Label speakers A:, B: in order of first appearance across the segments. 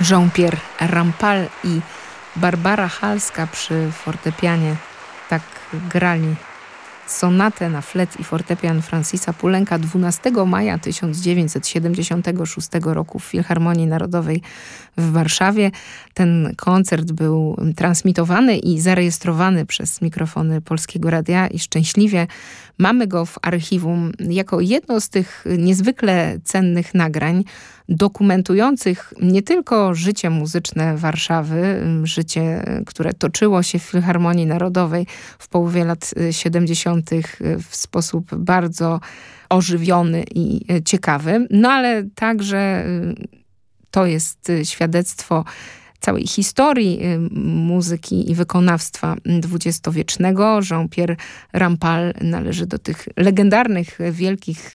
A: Jean-Pierre Rampal i Barbara Halska przy fortepianie tak grali sonatę na flet i fortepian Francisa Pulenka 12 maja 1976 roku w Filharmonii Narodowej w Warszawie. Ten koncert był transmitowany i zarejestrowany przez mikrofony Polskiego Radia i szczęśliwie mamy go w archiwum jako jedno z tych niezwykle cennych nagrań dokumentujących nie tylko życie muzyczne Warszawy, życie, które toczyło się w Filharmonii Narodowej w połowie lat 70. w sposób bardzo ożywiony i ciekawy, no ale także to jest świadectwo całej historii muzyki i wykonawstwa dwudziestowiecznego. Jean-Pierre Rampal należy do tych legendarnych, wielkich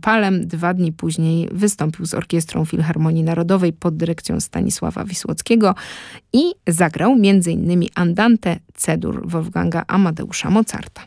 A: Palem dwa dni później wystąpił z Orkiestrą Filharmonii Narodowej pod dyrekcją Stanisława Wisłockiego i zagrał m.in. Andante Cedur Wolfganga Amadeusza Mozarta.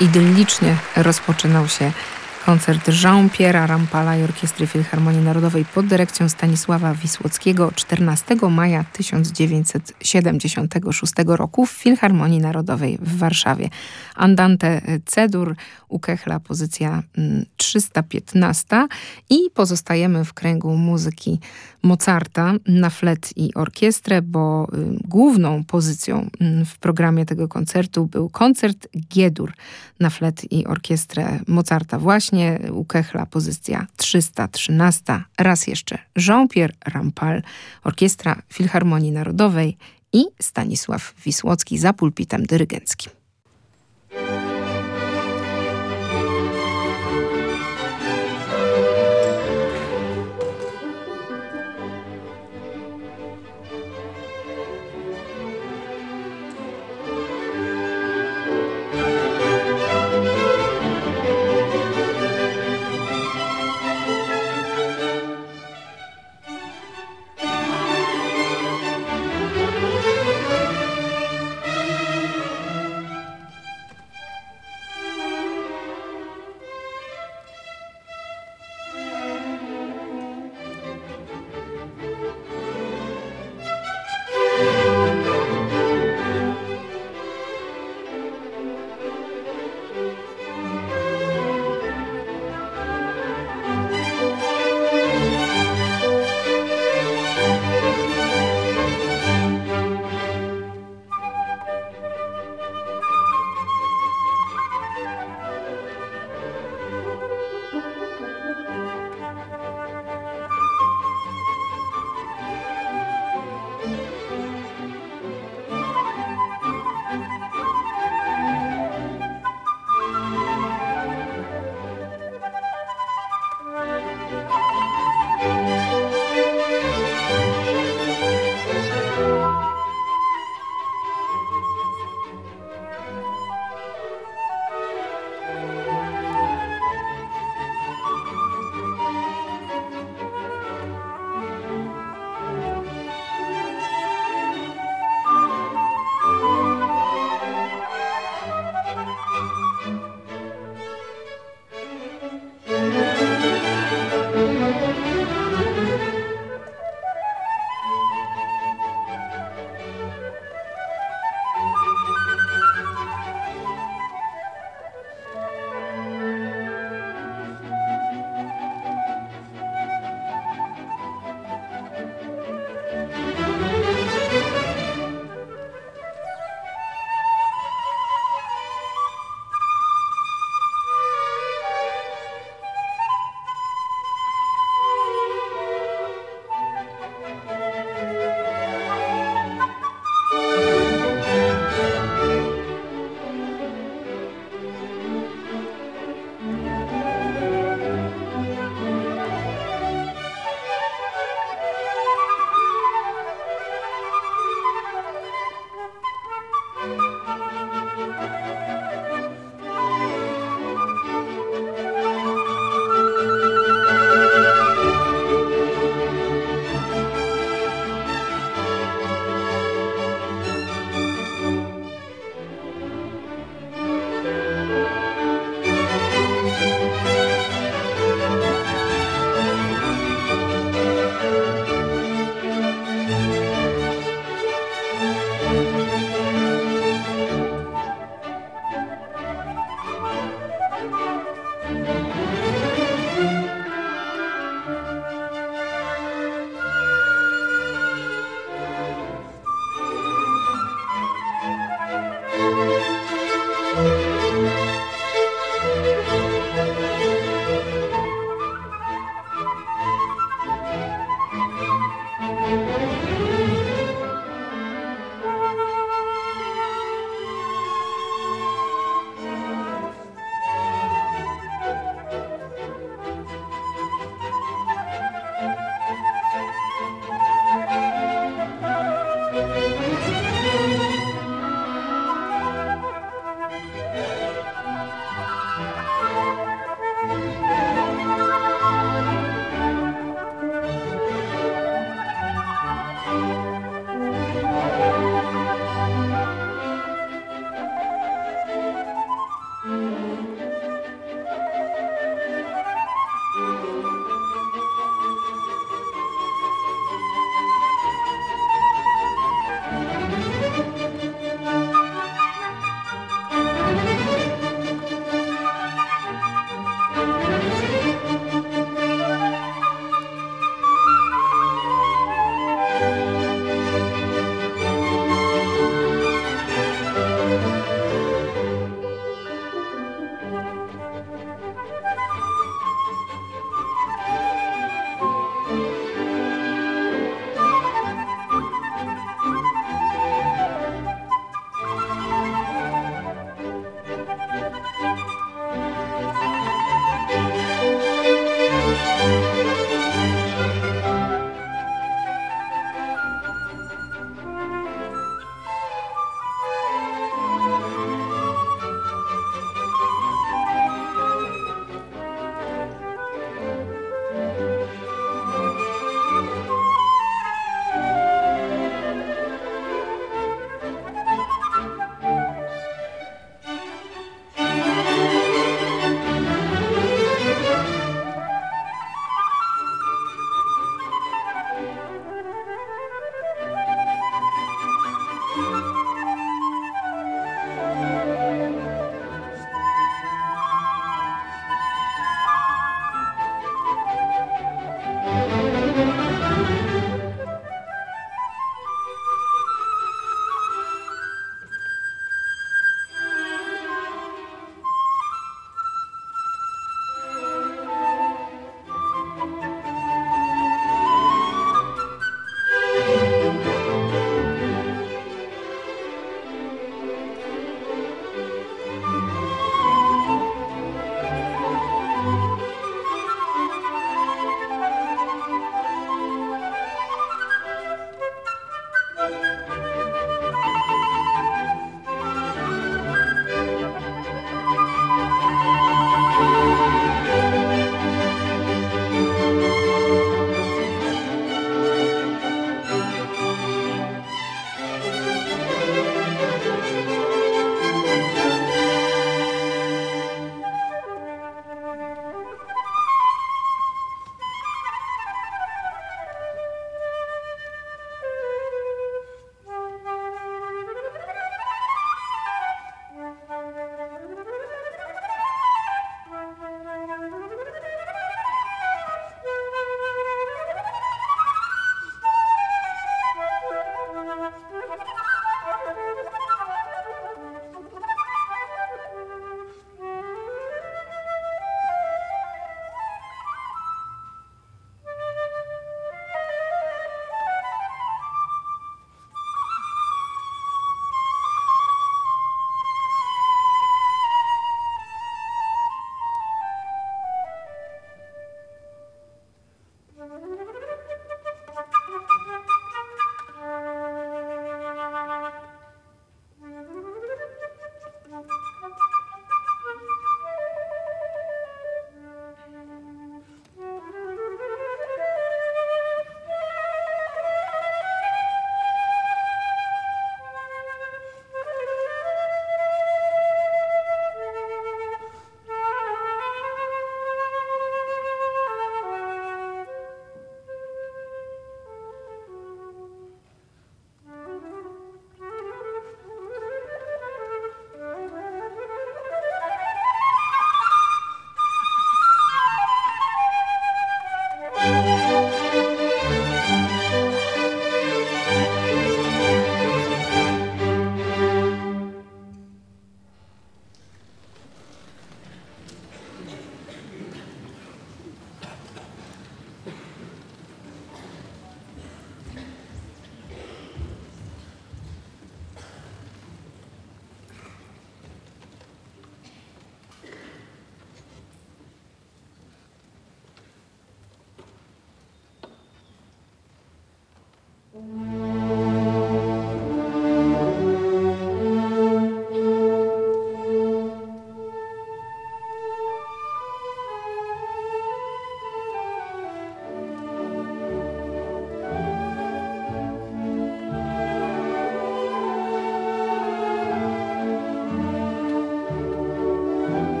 A: Idyllicznie rozpoczynał się koncert Jean-Pierre'a Rampala i Orkiestry Filharmonii Narodowej pod dyrekcją Stanisława Wisłockiego 14 maja 1976 roku w Filharmonii Narodowej w Warszawie. Andante Cedur u Kechla pozycja 315 mm, i pozostajemy w kręgu muzyki Mozarta na flet i orkiestrę, bo główną pozycją mm, w programie tego koncertu był koncert Giedur na flet i orkiestrę Mozarta właśnie, u Kechla pozycja 313, raz jeszcze Jean-Pierre Rampal, orkiestra Filharmonii Narodowej i Stanisław Wisłocki za pulpitem dyrygenckim.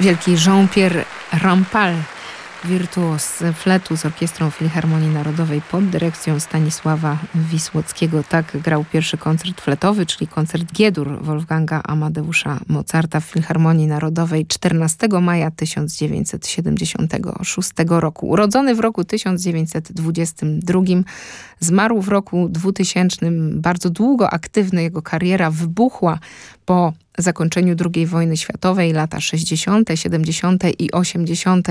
A: Wielki Jean-Pierre Rampal wirtuos fletu z Orkiestrą Filharmonii Narodowej pod dyrekcją Stanisława Wisłockiego. Tak grał pierwszy koncert fletowy, czyli koncert Giedur Wolfganga Amadeusza Mozarta w Filharmonii Narodowej 14 maja 1976 roku. Urodzony w roku 1922, zmarł w roku 2000. Bardzo długo aktywna jego kariera wybuchła po zakończeniu II wojny światowej, lata 60., 70. i 80.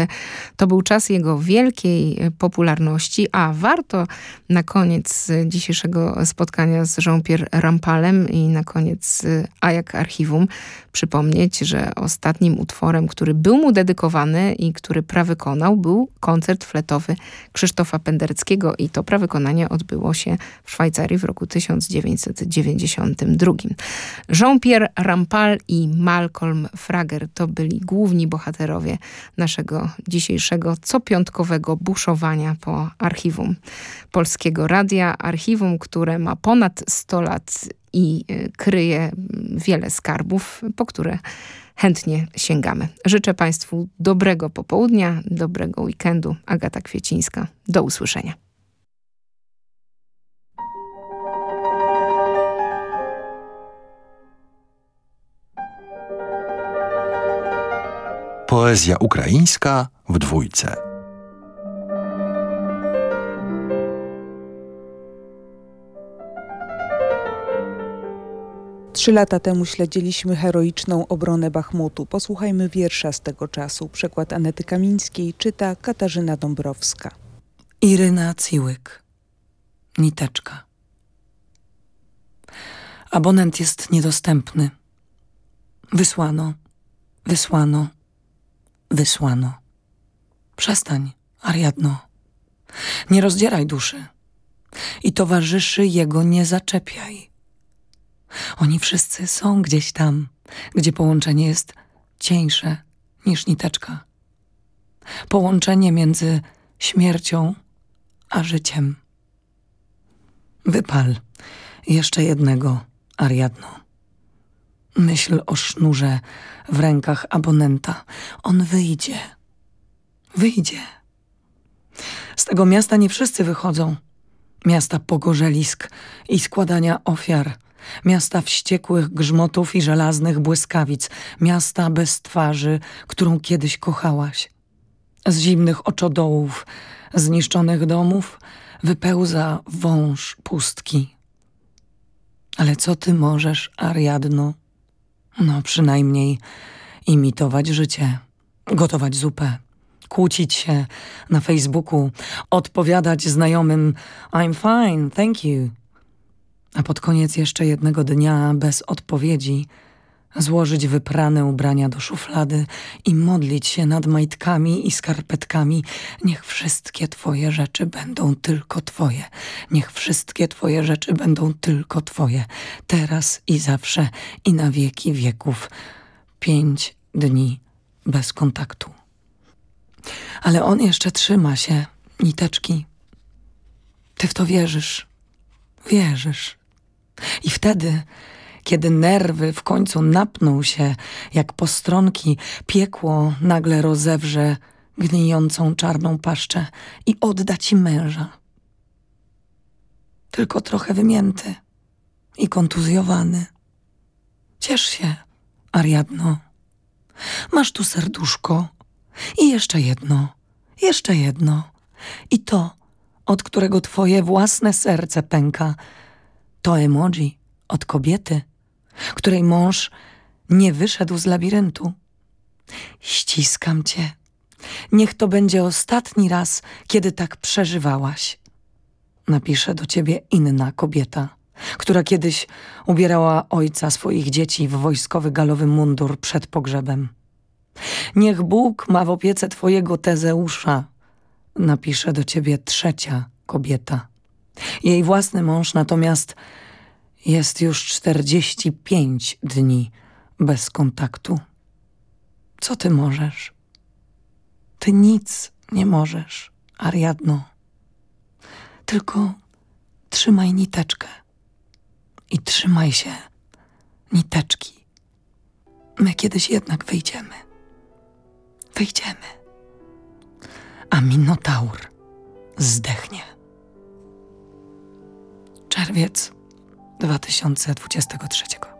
A: To był czas jego wielkiej popularności, a warto na koniec dzisiejszego spotkania z Jean-Pierre Rampalem i na koniec A jak archiwum przypomnieć, że ostatnim utworem, który był mu dedykowany i który prawykonał, był koncert fletowy Krzysztofa Pendereckiego i to prawykonanie odbyło się w Szwajcarii w roku 1992. Jean-Pierre Rampal i Malcolm Frager to byli główni bohaterowie naszego dzisiejszego copiątkowego buszowania po archiwum Polskiego Radia. Archiwum, które ma ponad 100 lat i y, kryje wiele skarbów, po które chętnie sięgamy. Życzę Państwu dobrego popołudnia, dobrego weekendu. Agata Kwiecińska. Do usłyszenia.
B: Poezja ukraińska w dwójce.
C: Trzy lata temu śledziliśmy heroiczną obronę Bachmutu. Posłuchajmy wiersza z tego czasu. Przekład Anety Kamińskiej czyta Katarzyna Dąbrowska.
D: Iryna Ciłyk. Niteczka. Abonent jest niedostępny. Wysłano, wysłano, wysłano. Przestań, Ariadno. Nie rozdzieraj duszy i towarzyszy jego nie zaczepiaj. Oni wszyscy są gdzieś tam, gdzie połączenie jest cieńsze niż niteczka. Połączenie między śmiercią a życiem. Wypal jeszcze jednego, Ariadno. Myśl o sznurze w rękach abonenta. On wyjdzie. Wyjdzie. Z tego miasta nie wszyscy wychodzą. Miasta pogorzelisk i składania ofiar. Miasta wściekłych grzmotów i żelaznych błyskawic. Miasta bez twarzy, którą kiedyś kochałaś. Z zimnych oczodołów, zniszczonych domów wypełza wąż pustki. Ale co ty możesz, Ariadno? No przynajmniej imitować życie, gotować zupę, kłócić się na Facebooku, odpowiadać znajomym I'm fine, thank you. A pod koniec jeszcze jednego dnia bez odpowiedzi złożyć wyprane ubrania do szuflady i modlić się nad majtkami i skarpetkami. Niech wszystkie twoje rzeczy będą tylko twoje. Niech wszystkie twoje rzeczy będą tylko twoje. Teraz i zawsze i na wieki wieków. Pięć dni bez kontaktu. Ale on jeszcze trzyma się, niteczki. Ty w to wierzysz. Wierzysz. I wtedy kiedy nerwy w końcu napną się, jak postronki, piekło nagle rozewrze gnijącą czarną paszczę i odda ci męża. Tylko trochę wymięty i kontuzjowany. Ciesz się, Ariadno. Masz tu serduszko i jeszcze jedno, jeszcze jedno. I to, od którego twoje własne serce pęka, to emoji od kobiety, której mąż nie wyszedł z labiryntu. Ściskam cię. Niech to będzie ostatni raz, kiedy tak przeżywałaś. Napisze do ciebie inna kobieta, która kiedyś ubierała ojca swoich dzieci w wojskowy galowy mundur przed pogrzebem. Niech Bóg ma w opiece twojego Tezeusza, napisze do ciebie trzecia kobieta. Jej własny mąż natomiast jest już czterdzieści pięć dni bez kontaktu. Co ty możesz? Ty nic nie możesz, Ariadno. Tylko trzymaj niteczkę i trzymaj się niteczki. My kiedyś jednak wyjdziemy. wyjdziemy. A Minotaur zdechnie. Czerwiec 2023.